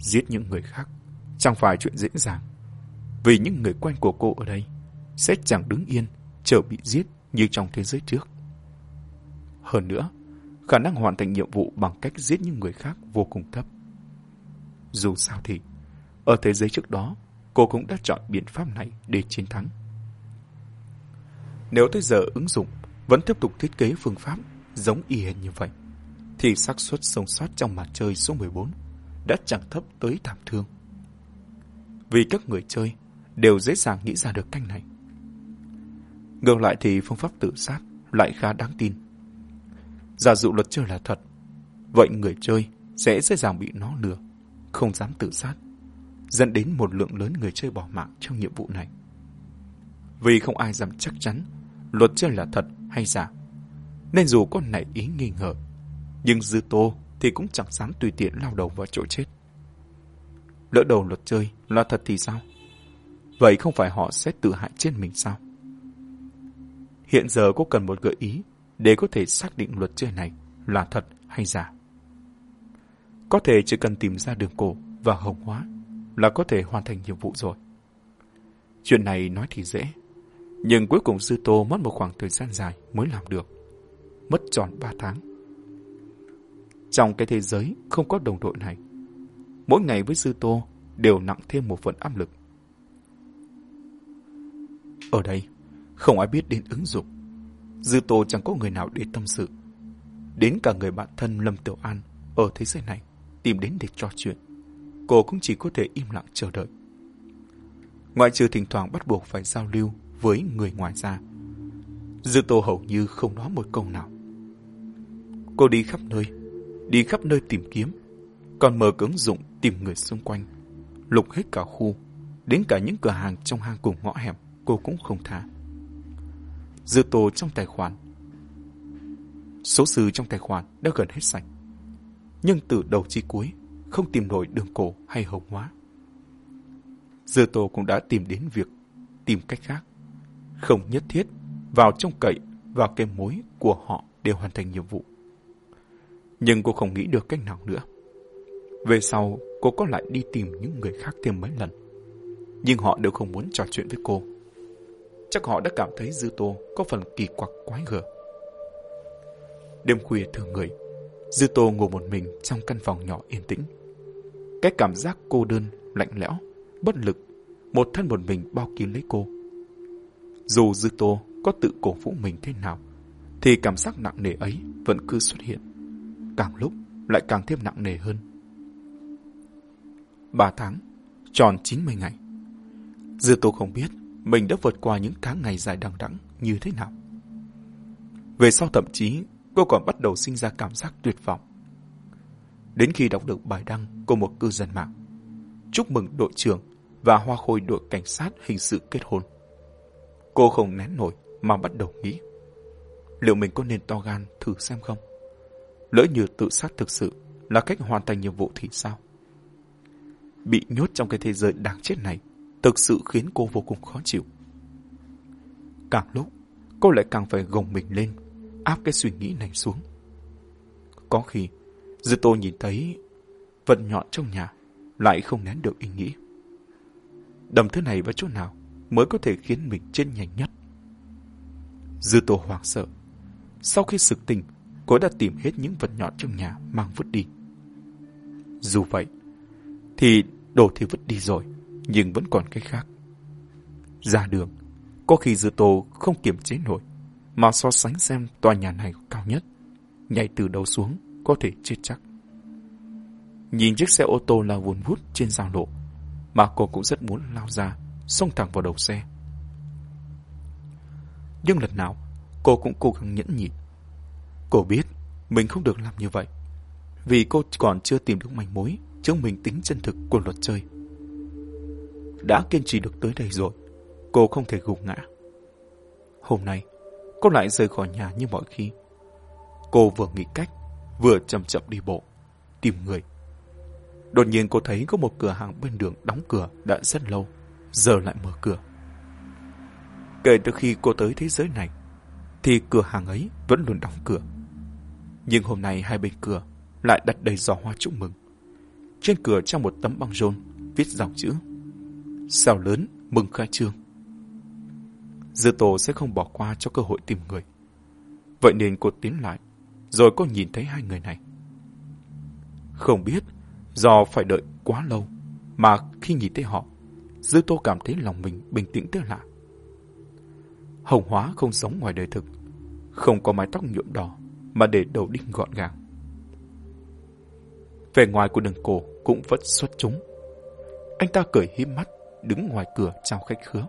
Speaker 1: Giết những người khác chẳng phải chuyện dễ dàng. Vì những người quen của cô ở đây sẽ chẳng đứng yên chờ bị giết như trong thế giới trước. Hơn nữa, khả năng hoàn thành nhiệm vụ bằng cách giết những người khác vô cùng thấp. Dù sao thì, ở thế giới trước đó, cô cũng đã chọn biện pháp này để chiến thắng. Nếu tới giờ ứng dụng vẫn tiếp tục thiết kế phương pháp giống y hệt như vậy, thì xác suất sống sót trong màn chơi số 14 đã chẳng thấp tới thảm thương. Vì các người chơi đều dễ dàng nghĩ ra được cách này. Ngược lại thì phương pháp tự sát lại khá đáng tin. Giả dụ luật chơi là thật, vậy người chơi sẽ dễ dàng bị nó lừa, không dám tự sát, dẫn đến một lượng lớn người chơi bỏ mạng trong nhiệm vụ này. Vì không ai dám chắc chắn luật chơi là thật hay giả, nên dù có nảy ý nghi ngờ, nhưng dư tô thì cũng chẳng dám tùy tiện lao đầu vào chỗ chết. Lỡ đầu luật chơi là thật thì sao? Vậy không phải họ sẽ tự hại chết mình sao? Hiện giờ cô cần một gợi ý để có thể xác định luật chơi này là thật hay giả. Có thể chỉ cần tìm ra đường cổ và hồng hóa là có thể hoàn thành nhiệm vụ rồi. Chuyện này nói thì dễ, nhưng cuối cùng Sư Tô mất một khoảng thời gian dài mới làm được. Mất tròn 3 tháng. Trong cái thế giới không có đồng đội này, mỗi ngày với Sư Tô đều nặng thêm một phần áp lực. Ở đây, không ai biết đến ứng dụng. Dư Tô chẳng có người nào để tâm sự. Đến cả người bạn thân Lâm Tiểu An ở thế giới này tìm đến để trò chuyện. Cô cũng chỉ có thể im lặng chờ đợi. Ngoại trừ thỉnh thoảng bắt buộc phải giao lưu với người ngoài ra. Dư Tô hầu như không nói một câu nào. Cô đi khắp nơi, đi khắp nơi tìm kiếm, còn mở ứng dụng tìm người xung quanh, lục hết cả khu, đến cả những cửa hàng trong hang cùng ngõ hẻm cô cũng không tha. Dư Tô trong tài khoản Số dư trong tài khoản đã gần hết sạch. Nhưng từ đầu chi cuối, không tìm nổi đường cổ hay hồng hóa. Dư Tô cũng đã tìm đến việc tìm cách khác. Không nhất thiết vào trong cậy vào cái mối của họ để hoàn thành nhiệm vụ. Nhưng cô không nghĩ được cách nào nữa. Về sau, cô có lại đi tìm những người khác thêm mấy lần. Nhưng họ đều không muốn trò chuyện với cô. Chắc họ đã cảm thấy Dư Tô có phần kỳ quặc quái gở. Đêm khuya thường người, Dư Tô ngồi một mình trong căn phòng nhỏ yên tĩnh. Cái cảm giác cô đơn, lạnh lẽo, bất lực, một thân một mình bao kín lấy cô. Dù Dư Tô có tự cổ vũ mình thế nào, thì cảm giác nặng nề ấy vẫn cứ xuất hiện. Càng lúc lại càng thêm nặng nề hơn. Ba tháng, tròn 90 ngày. Dư Tô không biết mình đã vượt qua những tháng ngày dài đằng đẵng như thế nào. Về sau thậm chí, cô còn bắt đầu sinh ra cảm giác tuyệt vọng. Đến khi đọc được bài đăng của một cư dân mạng, chúc mừng đội trưởng và hoa khôi đội cảnh sát hình sự kết hôn. Cô không nén nổi mà bắt đầu nghĩ. Liệu mình có nên to gan thử xem không? Lỡ như tự sát thực sự là cách hoàn thành nhiệm vụ thì sao? Bị nhốt trong cái thế giới đáng chết này thực sự khiến cô vô cùng khó chịu. Càng lúc, cô lại càng phải gồng mình lên, áp cái suy nghĩ này xuống. Có khi, Dư Tô nhìn thấy vật nhọn trong nhà, lại không nén được ý nghĩ. Đầm thứ này vào chỗ nào mới có thể khiến mình chết nhanh nhất? Dư Tô hoảng sợ. Sau khi sực tỉnh, cô đã tìm hết những vật nhọn trong nhà mang vứt đi. Dù vậy, thì đồ thì vứt đi rồi, nhưng vẫn còn cái khác. Ra đường, có khi Dư Tô không kiềm chế nổi, mà so sánh xem tòa nhà này cao nhất, nhảy từ đầu xuống có thể chết chắc. Nhìn chiếc xe ô tô lao vùn vút trên giao lộ, mà cô cũng rất muốn lao ra, xông thẳng vào đầu xe. Nhưng lần nào, cô cũng cố gắng nhẫn nhịn. Cô biết mình không được làm như vậy, vì cô còn chưa tìm được manh mối chứng minh tính chân thực của luật chơi. Đã kiên trì được tới đây rồi, cô không thể gục ngã. Hôm nay, cô lại rời khỏi nhà như mọi khi. Cô vừa nghĩ cách, vừa chậm chậm đi bộ, tìm người. Đột nhiên cô thấy có một cửa hàng bên đường đóng cửa đã rất lâu, giờ lại mở cửa. Kể từ khi cô tới thế giới này, thì cửa hàng ấy vẫn luôn đóng cửa. Nhưng hôm nay hai bên cửa lại đặt đầy giỏ hoa chúc mừng. Trên cửa trong một tấm băng rôn viết dòng chữ Sao lớn mừng khai trương. Dư Tô sẽ không bỏ qua cho cơ hội tìm người. Vậy nên cô tiến lại, rồi cô nhìn thấy hai người này. Không biết, do phải đợi quá lâu, mà khi nhìn thấy họ, Dư Tô cảm thấy lòng mình bình tĩnh tới lạ. Hồng hóa không giống ngoài đời thực, không có mái tóc nhuộm đỏ, mà để đầu đinh gọn gàng. Vẻ ngoài của đường cổ cũng vẫn xuất chúng. Anh ta cười hiếm mắt, đứng ngoài cửa chào khách khứa.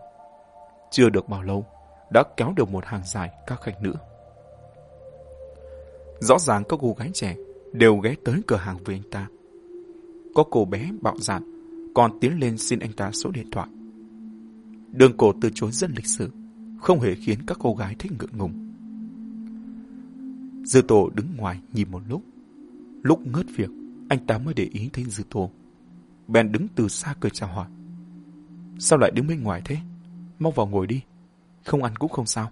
Speaker 1: Chưa được bao lâu, đã kéo được một hàng dài các khách nữ. Rõ ràng các cô gái trẻ đều ghé tới cửa hàng với anh ta. Có cô bé bạo dạn, còn tiến lên xin anh ta số điện thoại. Đường cổ từ chối rất lịch sự, không hề khiến các cô gái thích ngượng ngùng. Dư tổ đứng ngoài nhìn một lúc. Lúc ngớt việc, anh ta mới để ý thấy Dư tổ. Bèn đứng từ xa cười chào hỏi. Sao lại đứng bên ngoài thế? Mau vào ngồi đi. Không ăn cũng không sao.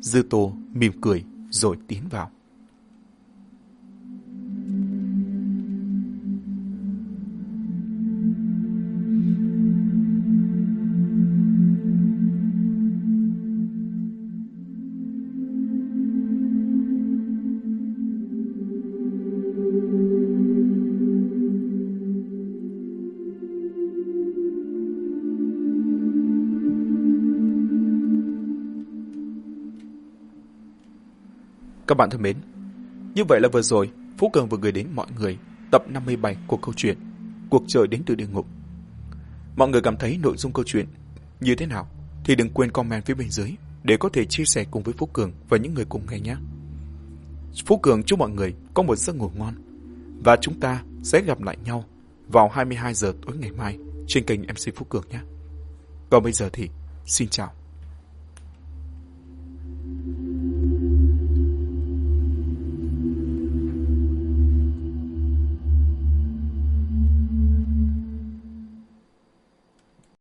Speaker 1: Dư Tô mỉm cười rồi tiến vào. Các bạn thân mến, như vậy là vừa rồi, Phú Cường vừa gửi đến mọi người tập 57 của câu chuyện Cuộc trời đến từ địa ngục. Mọi người cảm thấy nội dung câu chuyện như thế nào thì đừng quên comment phía bên dưới để có thể chia sẻ cùng với Phú Cường và những người cùng nghe nhé. Phú Cường chúc mọi người có một giấc ngủ ngon và chúng ta sẽ gặp lại nhau vào 22 giờ tối ngày mai trên kênh MC Phú Cường nhé. Còn bây giờ thì xin chào.